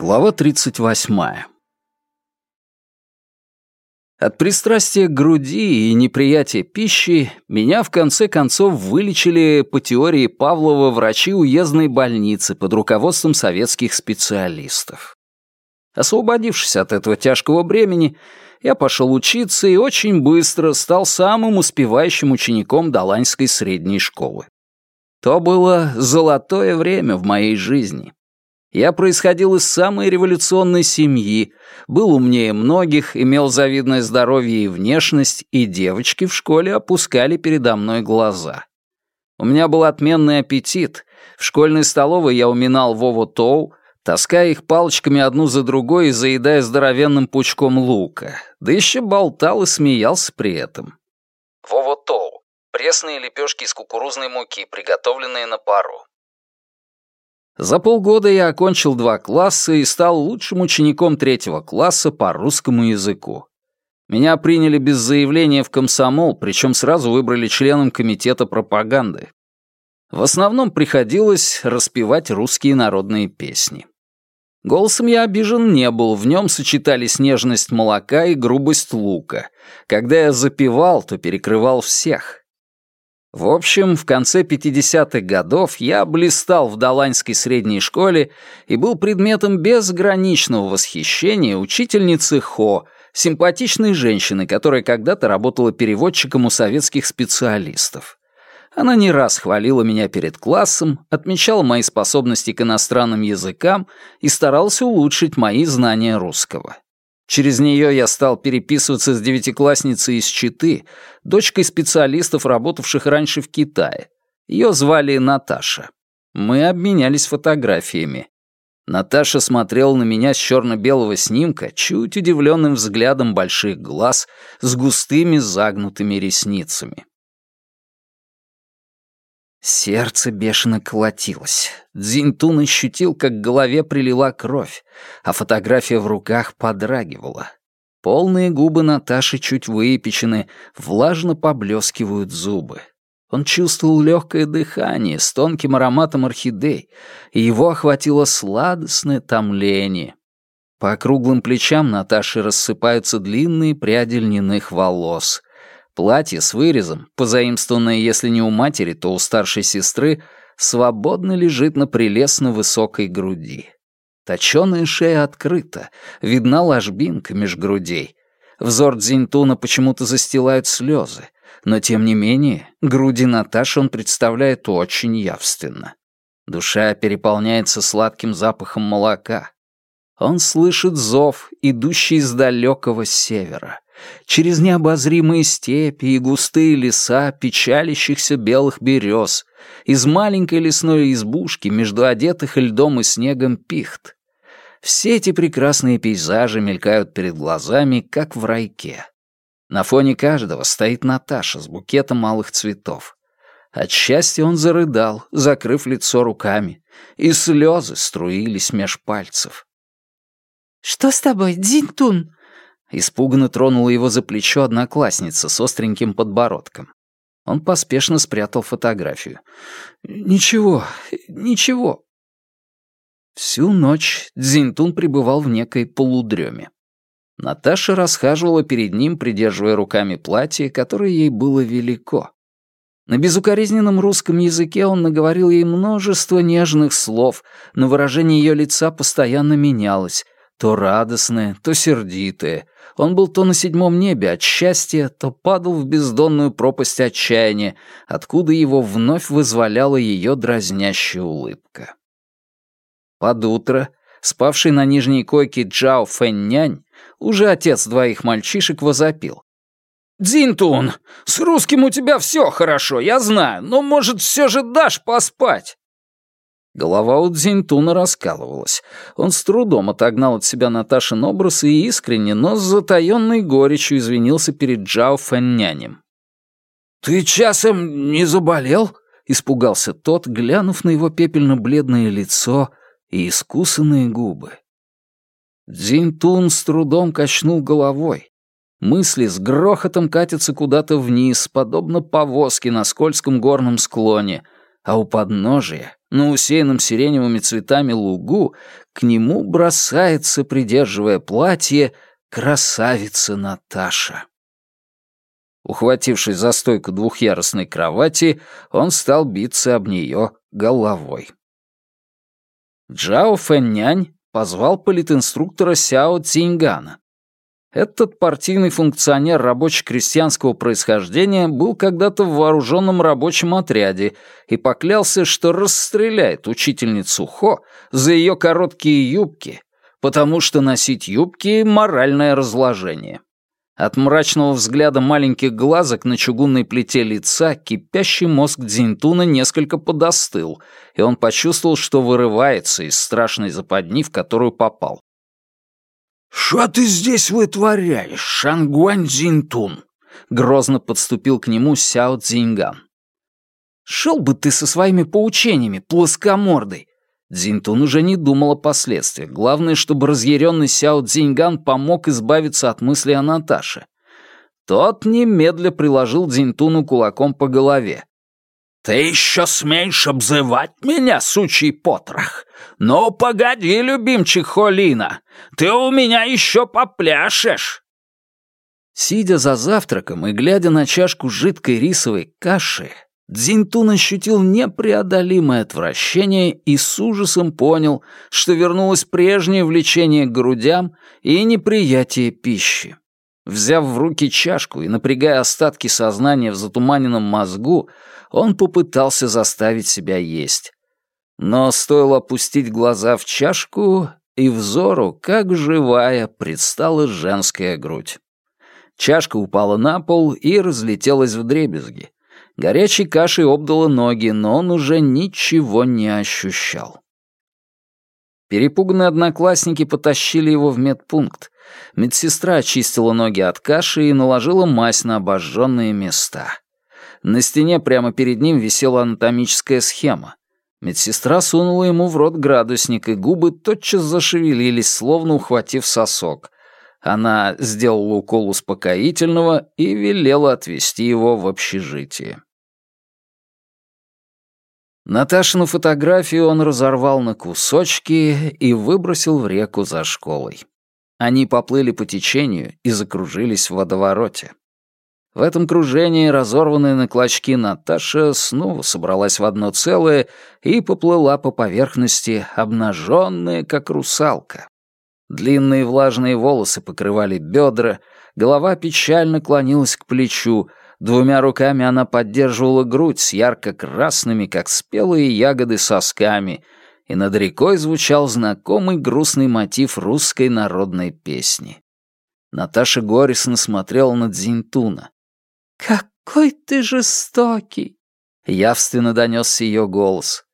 Глава 38. От пристрастия к груди и неприятия пищи меня в конце концов вылечили по теории Павлова врачи уездной больницы под руководством советских специалистов. Освободившись от этого тяжкого бремени, я пошел учиться и очень быстро стал самым успевающим учеником Даланьской средней школы. То было золотое время в моей жизни. Я происходил из самой революционной семьи, был умнее многих, имел завидное здоровье и внешность, и девочки в школе опускали передо мной глаза. У меня был отменный аппетит. В школьной столовой я уминал Вову Тоу, таская их палочками одну за другой и заедая здоровенным пучком лука, да еще болтал и смеялся при этом. Вова Тоу — пресные лепешки из кукурузной муки, приготовленные на пару. За полгода я окончил два класса и стал лучшим учеником третьего класса по русскому языку. Меня приняли без заявления в комсомол, причем сразу выбрали членом комитета пропаганды. В основном приходилось распевать русские народные песни. Голосом я обижен не был, в нем сочетались нежность молока и грубость лука. Когда я запевал, то перекрывал всех. В общем, в конце 50-х годов я блистал в Даланьской средней школе и был предметом безграничного восхищения учительницы Хо, симпатичной женщины, которая когда-то работала переводчиком у советских специалистов. Она не раз хвалила меня перед классом, отмечала мои способности к иностранным языкам и старалась улучшить мои знания русского. Через нее я стал переписываться с девятиклассницей из Читы, дочкой специалистов, работавших раньше в Китае. Ее звали Наташа. Мы обменялись фотографиями. Наташа смотрела на меня с черно-белого снимка чуть удивленным взглядом больших глаз с густыми загнутыми ресницами. Сердце бешено колотилось. Дзинтун ощутил, как к голове прилила кровь, а фотография в руках подрагивала. Полные губы Наташи чуть выпечены, влажно поблескивают зубы. Он чувствовал легкое дыхание с тонким ароматом орхидей, и его охватило сладостное томление. По округлым плечам Наташи рассыпаются длинные пряди льняных волос — Платье с вырезом, позаимствованное если не у матери, то у старшей сестры, свободно лежит на прелестно высокой груди. Точёная шея открыта, видна ложбинка меж грудей. Взор Дзиньтуна почему-то застилают слезы, но тем не менее груди Наташи он представляет очень явственно. Душа переполняется сладким запахом молока. Он слышит зов, идущий из далекого севера через необозримые степи и густые леса печалящихся белых берез, из маленькой лесной избушки между одетых льдом и снегом пихт. Все эти прекрасные пейзажи мелькают перед глазами, как в райке. На фоне каждого стоит Наташа с букетом малых цветов. От счастья он зарыдал, закрыв лицо руками, и слезы струились меж пальцев. «Что с тобой, Дзинтун?» Испуганно тронула его за плечо одноклассница с остреньким подбородком. Он поспешно спрятал фотографию. «Ничего, ничего». Всю ночь Дзинтун пребывал в некой полудреме. Наташа расхаживала перед ним, придерживая руками платье, которое ей было велико. На безукоризненном русском языке он наговорил ей множество нежных слов, но выражение ее лица постоянно менялось, то радостное, то сердитое, он был то на седьмом небе от счастья, то падал в бездонную пропасть отчаяния, откуда его вновь вызволяла ее дразнящая улыбка. Под утро, спавший на нижней койке Джао Фэннянь, уже отец двоих мальчишек возопил. «Дзинтун, с русским у тебя все хорошо, я знаю, но, может, все же дашь поспать?» Голова у Дзиньтуна раскалывалась. Он с трудом отогнал от себя Наташин образ и искренне, но с затаённой горечью извинился перед Джао Фэннянем. «Ты часом не заболел?» — испугался тот, глянув на его пепельно-бледное лицо и искусанные губы. Дзиньтун с трудом качнул головой. Мысли с грохотом катятся куда-то вниз, подобно повозке на скользком горном склоне, а у подножия На усеянном сиреневыми цветами лугу к нему бросается, придерживая платье, красавица Наташа. Ухватившись за стойку двухъярусной кровати, он стал биться об нее головой. Джао Фэннянь позвал политинструктора Сяо Циньгана. Этот партийный функционер рабоче-крестьянского происхождения был когда-то в вооруженном рабочем отряде и поклялся, что расстреляет учительницу Хо за ее короткие юбки, потому что носить юбки — моральное разложение. От мрачного взгляда маленьких глазок на чугунной плите лица кипящий мозг Дзинтуна несколько подостыл, и он почувствовал, что вырывается из страшной западни, в которую попал. «Что ты здесь вытворяешь, Шангуань Дзинтун?» Грозно подступил к нему Сяо Цзиньган. «Шел бы ты со своими поучениями, плоскомордый!» Дзинтун уже не думал о последствиях. Главное, чтобы разъяренный Сяо Цзиньган помог избавиться от мысли о Наташе. Тот немедля приложил Дзинтуну кулаком по голове. «Ты еще смеешь обзывать меня, сучий потрох? Ну, погоди, любимчик Холина, ты у меня еще попляшешь!» Сидя за завтраком и глядя на чашку жидкой рисовой каши, Дзинтун ощутил непреодолимое отвращение и с ужасом понял, что вернулось прежнее влечение к грудям и неприятие пищи. Взяв в руки чашку и напрягая остатки сознания в затуманенном мозгу, он попытался заставить себя есть. Но стоило опустить глаза в чашку, и взору, как живая, предстала женская грудь. Чашка упала на пол и разлетелась в дребезги. Горячей кашей обдало ноги, но он уже ничего не ощущал. Перепуганные одноклассники потащили его в медпункт. Медсестра очистила ноги от каши и наложила мазь на обожженные места. На стене прямо перед ним висела анатомическая схема. Медсестра сунула ему в рот градусник, и губы тотчас зашевелились, словно ухватив сосок. Она сделала укол успокоительного и велела отвезти его в общежитие. Наташину фотографию он разорвал на кусочки и выбросил в реку за школой. Они поплыли по течению и закружились в водовороте. В этом кружении разорванная на клочки Наташа снова собралась в одно целое и поплыла по поверхности, обнаженная, как русалка. Длинные влажные волосы покрывали бедра, голова печально клонилась к плечу, Двумя руками она поддерживала грудь с ярко-красными, как спелые ягоды, сосками, и над рекой звучал знакомый грустный мотив русской народной песни. Наташа горестно смотрела на Дзинтуна. «Какой ты жестокий!» Явственно донесся ее голос.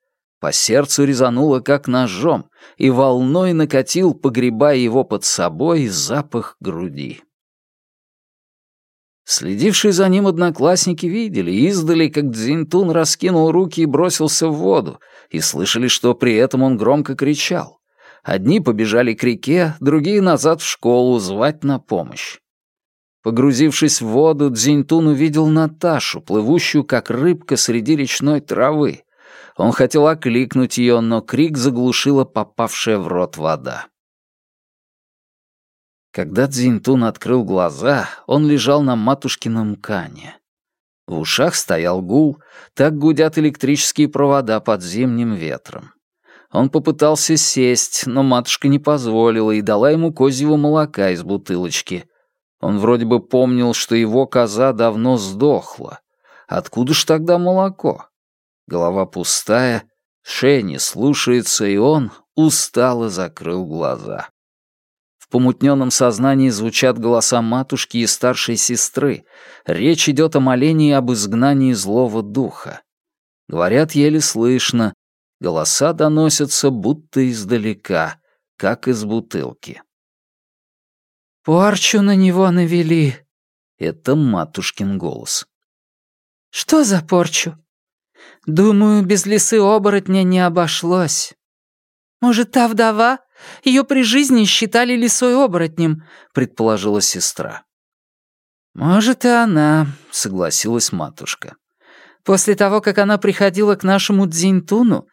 По сердцу резануло, как ножом, и волной накатил, погребая его под собой, запах груди. Следившие за ним одноклассники видели издали, как Дзинтун раскинул руки и бросился в воду, и слышали, что при этом он громко кричал. Одни побежали к реке, другие назад в школу звать на помощь. Погрузившись в воду, Дзинтун увидел Наташу, плывущую как рыбка среди речной травы. Он хотел окликнуть ее, но крик заглушила попавшая в рот вода. Когда Дзинтун открыл глаза, он лежал на матушкином кане. В ушах стоял гул, так гудят электрические провода под зимним ветром. Он попытался сесть, но матушка не позволила и дала ему козьего молока из бутылочки. Он вроде бы помнил, что его коза давно сдохла. Откуда ж тогда молоко? Голова пустая, шея не слушается, и он устало закрыл глаза. В помутненном сознании звучат голоса матушки и старшей сестры. Речь идет о молении об изгнании злого духа. Говорят еле слышно. Голоса доносятся будто издалека, как из бутылки. «Порчу на него навели». Это матушкин голос. «Что за порчу?» «Думаю, без лисы оборотня не обошлось». «Может, та вдова ее при жизни считали лисой-оборотнем», — предположила сестра. «Может, и она», — согласилась матушка. «После того, как она приходила к нашему Дзинтуну,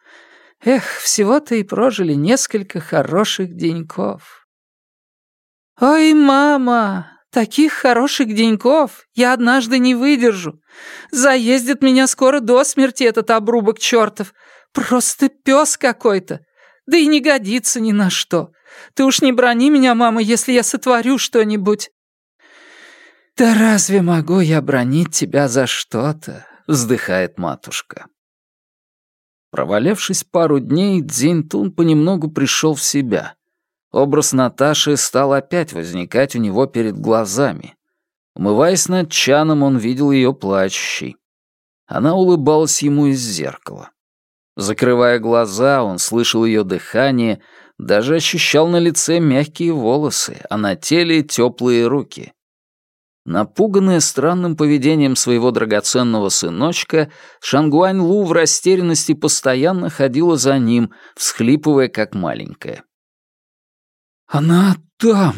Эх, всего-то и прожили несколько хороших деньков. Ой, мама, таких хороших деньков я однажды не выдержу. Заездит меня скоро до смерти этот обрубок чертов. Просто пес какой-то. Да и не годится ни на что. Ты уж не брони меня, мама, если я сотворю что-нибудь. Да разве могу я бронить тебя за что-то? Вздыхает матушка. Провалявшись пару дней, Дзинтун понемногу пришел в себя. Образ Наташи стал опять возникать у него перед глазами. Умываясь над чаном, он видел ее плачущей. Она улыбалась ему из зеркала. Закрывая глаза, он слышал ее дыхание, даже ощущал на лице мягкие волосы, а на теле теплые руки. Напуганная странным поведением своего драгоценного сыночка, Шангуань Лу в растерянности постоянно ходила за ним, всхлипывая как маленькая. «Она там,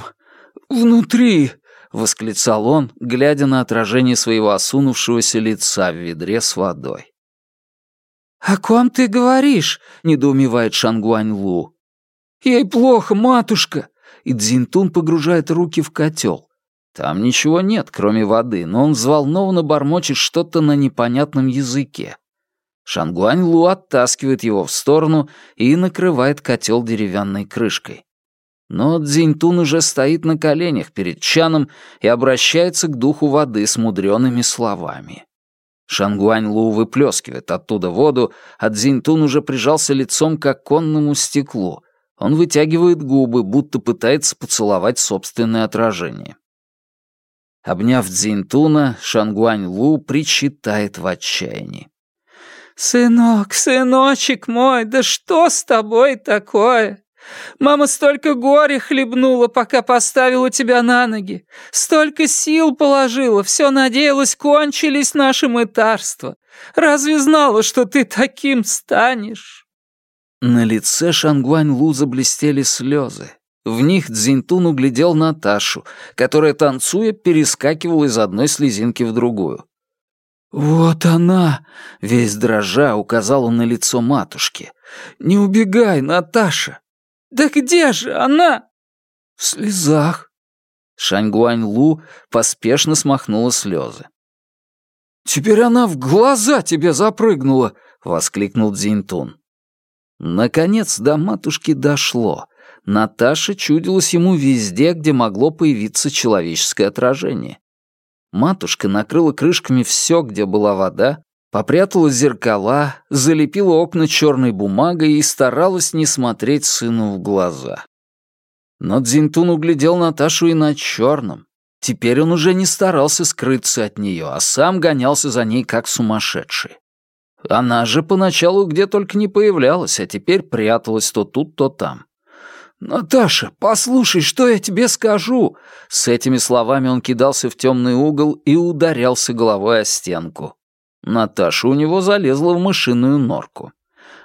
внутри!» — восклицал он, глядя на отражение своего осунувшегося лица в ведре с водой. «О ком ты говоришь?» — недоумевает Шангуань Лу. «Ей плохо, матушка!» И Дзинтун погружает руки в котел. Там ничего нет, кроме воды, но он взволнованно бормочет что-то на непонятном языке. Шангуань Лу оттаскивает его в сторону и накрывает котел деревянной крышкой. Но Цзиньтун уже стоит на коленях перед чаном и обращается к духу воды с мудреными словами. Шангуань Лу выплескивает оттуда воду, а Цзиньтун уже прижался лицом к оконному стеклу. Он вытягивает губы, будто пытается поцеловать собственное отражение. Обняв Дзинтуна, Шангуань Лу причитает в отчаянии. «Сынок, сыночек мой, да что с тобой такое? Мама столько горя хлебнула, пока поставила тебя на ноги. Столько сил положила, все надеялась, кончились наши мытарства. Разве знала, что ты таким станешь?» На лице Шангуань Лу заблестели слезы. В них Цзиньтун углядел Наташу, которая, танцуя, перескакивала из одной слезинки в другую. «Вот она!» — весь дрожа указал он на лицо матушки. «Не убегай, Наташа!» «Да где же она?» «В слезах». Шаньгуань Лу поспешно смахнула слезы. «Теперь она в глаза тебе запрыгнула!» — воскликнул Дзиньтун. Наконец до матушки дошло. Наташа чудилась ему везде, где могло появиться человеческое отражение. Матушка накрыла крышками все, где была вода, попрятала зеркала, залепила окна черной бумагой и старалась не смотреть сыну в глаза. Но Дзинтун углядел Наташу и на черном. Теперь он уже не старался скрыться от нее, а сам гонялся за ней как сумасшедший. Она же поначалу где только не появлялась, а теперь пряталась то тут, то там. «Наташа, послушай, что я тебе скажу!» С этими словами он кидался в темный угол и ударялся головой о стенку. Наташа у него залезла в мышиную норку.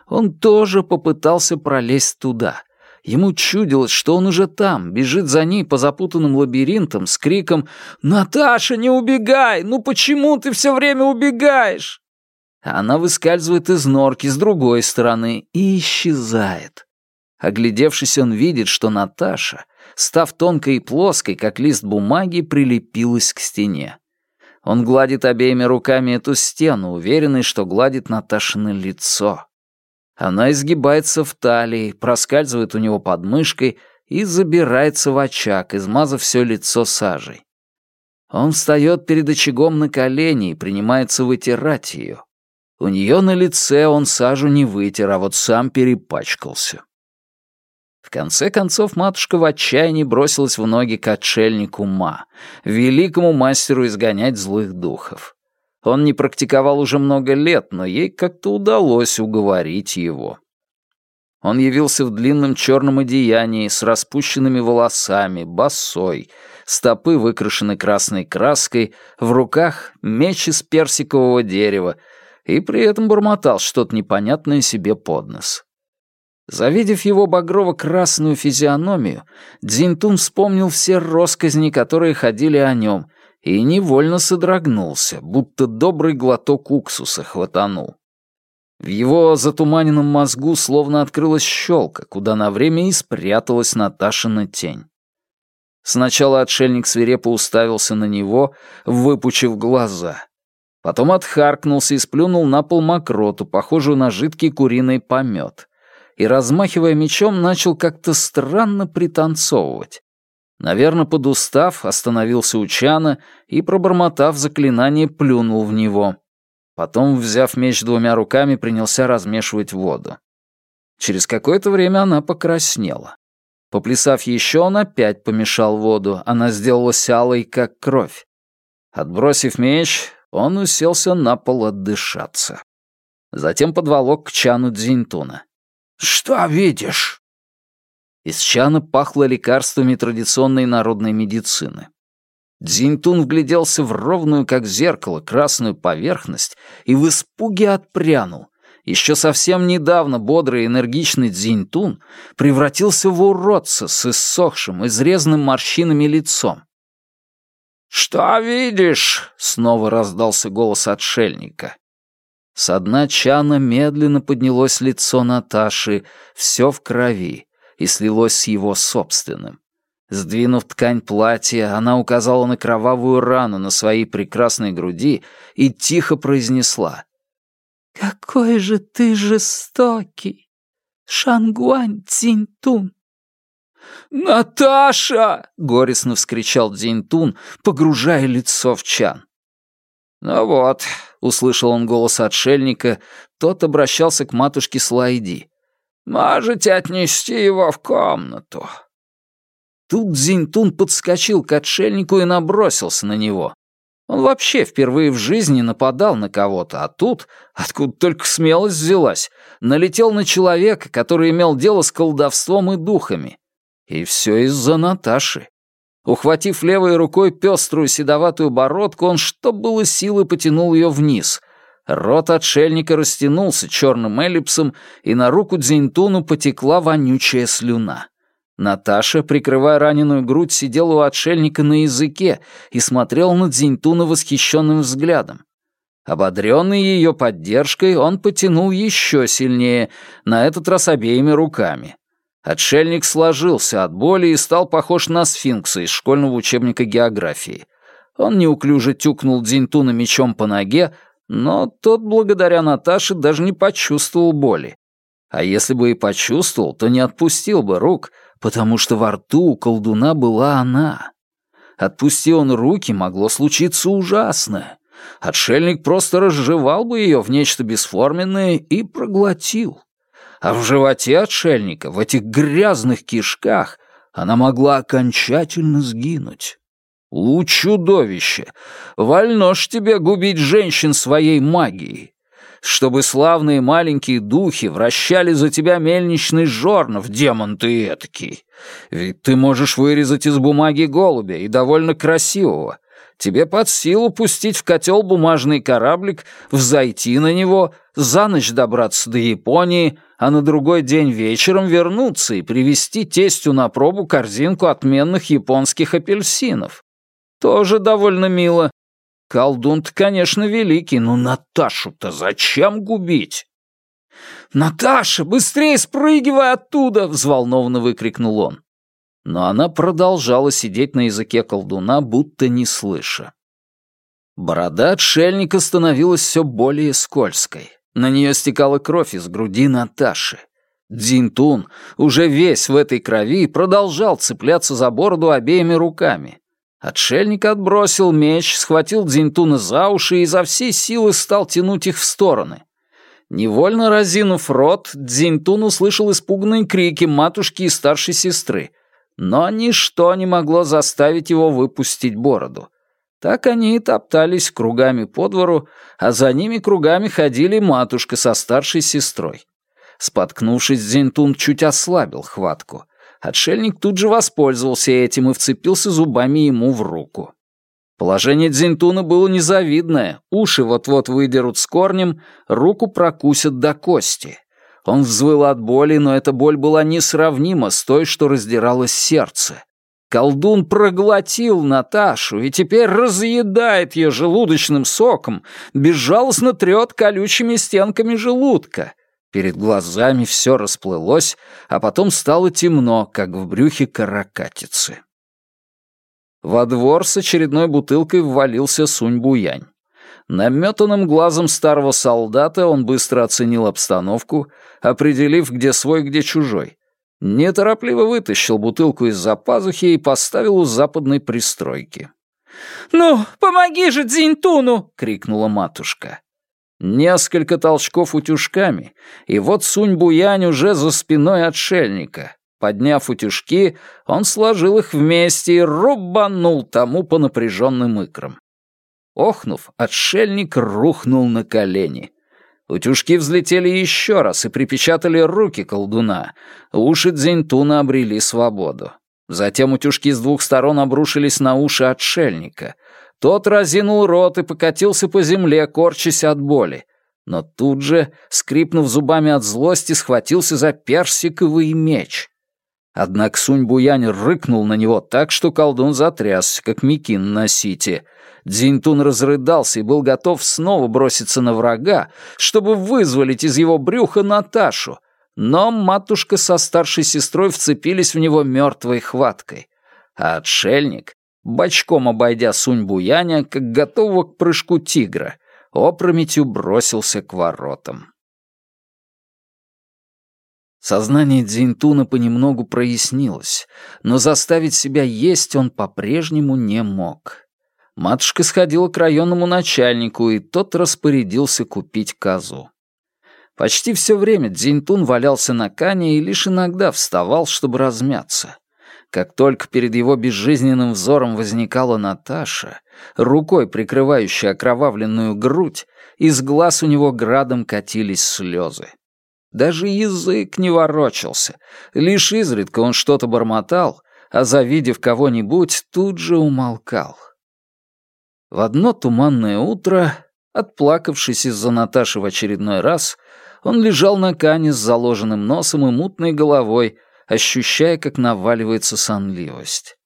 Он тоже попытался пролезть туда. Ему чудилось, что он уже там, бежит за ней по запутанным лабиринтам с криком «Наташа, не убегай! Ну почему ты все время убегаешь?» Она выскальзывает из норки с другой стороны и исчезает. Оглядевшись, он видит, что Наташа, став тонкой и плоской, как лист бумаги, прилепилась к стене. Он гладит обеими руками эту стену, уверенный, что гладит Наташино лицо. Она изгибается в талии, проскальзывает у него под мышкой и забирается в очаг, измазав все лицо сажей. Он встает перед очагом на колени и принимается вытирать ее. У нее на лице он сажу не вытер, а вот сам перепачкался. Конце концов матушка в отчаянии бросилась в ноги к отшельнику Ма, великому мастеру изгонять злых духов. Он не практиковал уже много лет, но ей как-то удалось уговорить его. Он явился в длинном черном одеянии, с распущенными волосами, босой, стопы выкрашены красной краской, в руках меч из персикового дерева, и при этом бормотал что-то непонятное себе под нос. Завидев его багрово-красную физиономию, Дзинтун вспомнил все росказни, которые ходили о нем, и невольно содрогнулся, будто добрый глоток уксуса хватанул. В его затуманенном мозгу словно открылась щелка, куда на время и спряталась Наташина тень. Сначала отшельник свирепо уставился на него, выпучив глаза. Потом отхаркнулся и сплюнул на пол мокроту, похожую на жидкий куриный помет. И, размахивая мечом, начал как-то странно пританцовывать. Наверное, подустав, остановился у чана и, пробормотав заклинание, плюнул в него. Потом, взяв меч двумя руками, принялся размешивать воду. Через какое-то время она покраснела. Поплясав еще, он опять помешал воду, она сделалась алой, как кровь. Отбросив меч, он уселся на пол отдышаться. Затем подволок к чану Дзинтуна. «Что видишь?» Из чана пахло лекарствами традиционной народной медицины. Дзинтун вгляделся в ровную, как зеркало, красную поверхность и в испуге отпрянул. Еще совсем недавно бодрый и энергичный Дзинтун превратился в уродца с иссохшим, изрезанным морщинами лицом. «Что видишь?» — снова раздался голос отшельника. С дна чана медленно поднялось лицо Наташи, все в крови, и слилось с его собственным. Сдвинув ткань платья, она указала на кровавую рану на своей прекрасной груди и тихо произнесла. «Какой же ты жестокий, Шангуань Цинтун!» «Наташа!» — горестно вскричал Дзинтун, погружая лицо в чан. «Ну вот», — услышал он голос отшельника, тот обращался к матушке Слайди. «Можете отнести его в комнату». Тут Дзинтун подскочил к отшельнику и набросился на него. Он вообще впервые в жизни нападал на кого-то, а тут, откуда только смелость взялась, налетел на человека, который имел дело с колдовством и духами. И все из-за Наташи. Ухватив левой рукой пеструю седоватую бородку, он что было силы потянул ее вниз. Рот отшельника растянулся черным эллипсом, и на руку Дзинтуну потекла вонючая слюна. Наташа, прикрывая раненую грудь, сидела у отшельника на языке и смотрела на Дзиньтуна восхищенным взглядом. Ободренный ее поддержкой, он потянул еще сильнее, на этот раз обеими руками. Отшельник сложился от боли и стал похож на сфинкса из школьного учебника географии. Он неуклюже тюкнул Дзиньтуна мечом по ноге, но тот, благодаря Наташе, даже не почувствовал боли. А если бы и почувствовал, то не отпустил бы рук, потому что во рту у колдуна была она. Отпусти он руки, могло случиться ужасное. Отшельник просто разжевал бы ее в нечто бесформенное и проглотил. А в животе отшельника, в этих грязных кишках, она могла окончательно сгинуть. Лу чудовище! Вольно ж тебе губить женщин своей магией чтобы славные маленькие духи вращали за тебя мельничный жорнов, демон ты этакий. Ведь ты можешь вырезать из бумаги голубя, и довольно красивого. Тебе под силу пустить в котел бумажный кораблик, взойти на него, за ночь добраться до Японии, а на другой день вечером вернуться и привезти тестю на пробу корзинку отменных японских апельсинов. Тоже довольно мило, Колдун-то, конечно, великий, но Наташу-то зачем губить? «Наташа, быстрее спрыгивай оттуда!» — взволнованно выкрикнул он. Но она продолжала сидеть на языке колдуна, будто не слыша. Борода отшельника становилась все более скользкой. На нее стекала кровь из груди Наташи. Дзинтун, уже весь в этой крови, продолжал цепляться за бороду обеими руками. Отшельник отбросил меч, схватил Дзинтуна за уши и изо всей силы стал тянуть их в стороны. Невольно разинув рот, Дзинтун услышал испуганные крики матушки и старшей сестры, но ничто не могло заставить его выпустить бороду. Так они и топтались кругами по двору, а за ними кругами ходили матушка со старшей сестрой. Споткнувшись, Дзинтун чуть ослабил хватку. Отшельник тут же воспользовался этим и вцепился зубами ему в руку. Положение Дзинтуна было незавидное, уши вот-вот выдерут с корнем, руку прокусят до кости. Он взвыл от боли, но эта боль была несравнима с той, что раздирало сердце. Колдун проглотил Наташу и теперь разъедает ее желудочным соком, безжалостно трет колючими стенками желудка. Перед глазами все расплылось, а потом стало темно, как в брюхе каракатицы. Во двор с очередной бутылкой ввалился Сунь-Буянь. Наметанным глазом старого солдата он быстро оценил обстановку, определив, где свой, где чужой. Неторопливо вытащил бутылку из-за пазухи и поставил у западной пристройки. «Ну, помоги же Дзиньтуну!» — крикнула матушка. Несколько толчков утюжками, и вот Сунь-Буянь уже за спиной отшельника. Подняв утюжки, он сложил их вместе и рубанул тому по напряженным икрам. Охнув, отшельник рухнул на колени. Утюжки взлетели еще раз и припечатали руки колдуна. Уши Дзиньтуна обрели свободу. Затем утюжки с двух сторон обрушились на уши отшельника. Тот разинул рот и покатился по земле, корчась от боли. Но тут же, скрипнув зубами от злости, схватился за персиковый меч. Однако Сунь-Буянь рыкнул на него так, что колдун затрясся, как микин на сите. Дзиньтун разрыдался и был готов снова броситься на врага, чтобы вызволить из его брюха Наташу. Но матушка со старшей сестрой вцепились в него мертвой хваткой. А отшельник, бочком обойдя Сунь-Буяня, как готового к прыжку тигра, опрометью бросился к воротам. Сознание Дзинтуна понемногу прояснилось, но заставить себя есть он по-прежнему не мог. Матушка сходила к районному начальнику, и тот распорядился купить козу. Почти все время Дзинтун валялся на кане и лишь иногда вставал, чтобы размяться. Как только перед его безжизненным взором возникала Наташа, рукой прикрывающая окровавленную грудь, из глаз у него градом катились слезы. Даже язык не ворочался. Лишь изредка он что-то бормотал, а завидев кого-нибудь, тут же умолкал. В одно туманное утро, отплакавшись из-за Наташи в очередной раз, он лежал на кане с заложенным носом и мутной головой, ощущая, как наваливается сонливость.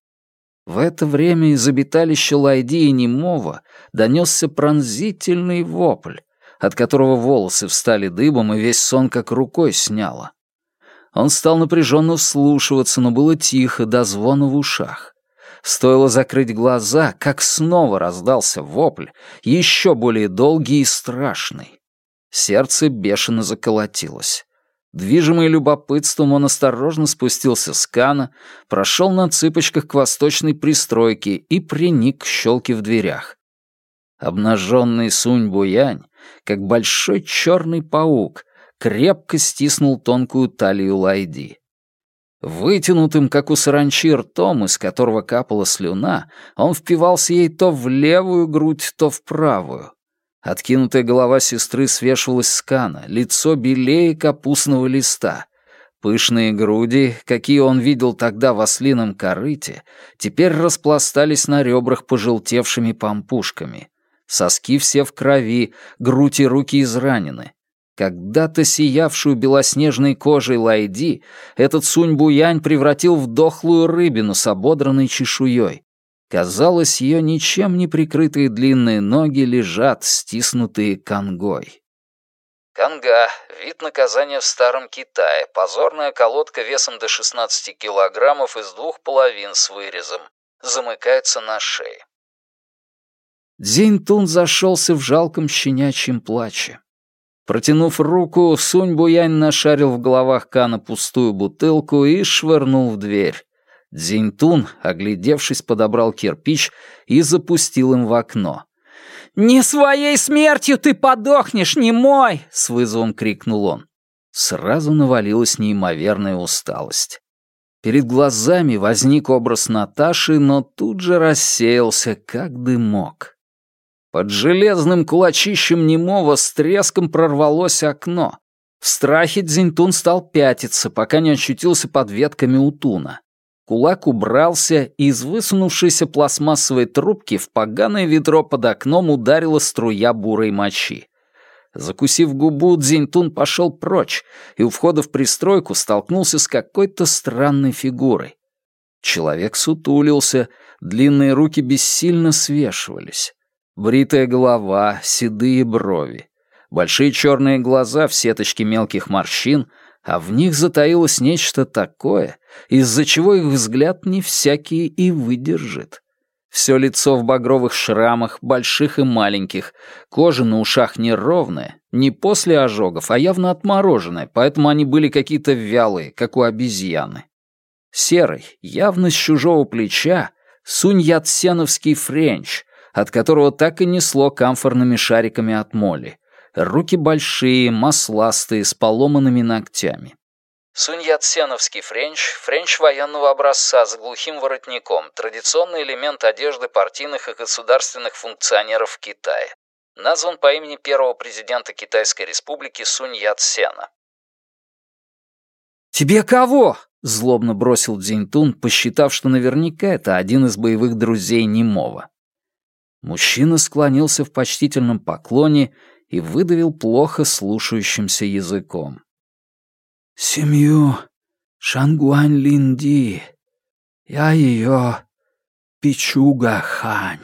В это время из обиталища Лайди и Немова донесся пронзительный вопль, от которого волосы встали дыбом и весь сон как рукой сняло. Он стал напряженно вслушиваться, но было тихо, до звона в ушах. Стоило закрыть глаза, как снова раздался вопль, еще более долгий и страшный. Сердце бешено заколотилось. Движимый любопытством, он осторожно спустился с кана, прошел на цыпочках к восточной пристройке и приник к щелке в дверях. Обнаженный Сунь-Буянь как большой черный паук, крепко стиснул тонкую талию Лайди. Вытянутым, как у саранчи, ртом, из которого капала слюна, он впивался ей то в левую грудь, то в правую. Откинутая голова сестры свешивалась с кана, лицо белее капустного листа. Пышные груди, какие он видел тогда в ослином корыте, теперь распластались на ребрах пожелтевшими пампушками. Соски все в крови, грудь и руки изранены. Когда-то сиявшую белоснежной кожей Лайди этот Сунь-Буянь превратил в дохлую рыбину с ободранной чешуей. Казалось, ее ничем не прикрытые длинные ноги лежат, стиснутые конгой. Конга — вид наказания в Старом Китае, позорная колодка весом до 16 килограммов из двух половин с вырезом, замыкается на шее. Дзинь-Тун зашелся в жалком щенячьем плаче. Протянув руку, Сунь-Буянь нашарил в головах Кана пустую бутылку и швырнул в дверь. Дзинь-Тун, оглядевшись, подобрал кирпич и запустил им в окно. «Не своей смертью ты подохнешь, не мой!» — с вызовом крикнул он. Сразу навалилась неимоверная усталость. Перед глазами возник образ Наташи, но тут же рассеялся, как дымок. Под железным кулачищем немого с треском прорвалось окно. В страхе Дзиньтун стал пятиться, пока не очутился под ветками утуна. Кулак убрался, и из высунувшейся пластмассовой трубки в поганое ведро под окном ударила струя бурой мочи. Закусив губу, Дзиньтун пошел прочь и у входа в пристройку столкнулся с какой-то странной фигурой. Человек сутулился, длинные руки бессильно свешивались. Бритая голова, седые брови. Большие черные глаза в сеточке мелких морщин, а в них затаилось нечто такое, из-за чего их взгляд не всякий и выдержит. Все лицо в багровых шрамах, больших и маленьких, кожа на ушах неровная, не после ожогов, а явно отмороженная, поэтому они были какие-то вялые, как у обезьяны. Серый, явно с чужого плеча, сунь-ятсеновский френч, от которого так и несло камфорными шариками от моли. Руки большие, масластые, с поломанными ногтями. Суньяценовский френч, френч военного образца с глухим воротником, традиционный элемент одежды партийных и государственных функционеров в Китае. Назван по имени первого президента Китайской республики Сунь Яцена. «Тебе кого?» — злобно бросил Дзиньтун, посчитав, что наверняка это один из боевых друзей Немова. Мужчина склонился в почтительном поклоне и выдавил плохо слушающимся языком. «Семью Шангуань Линди. Я ее Пичуга Хань».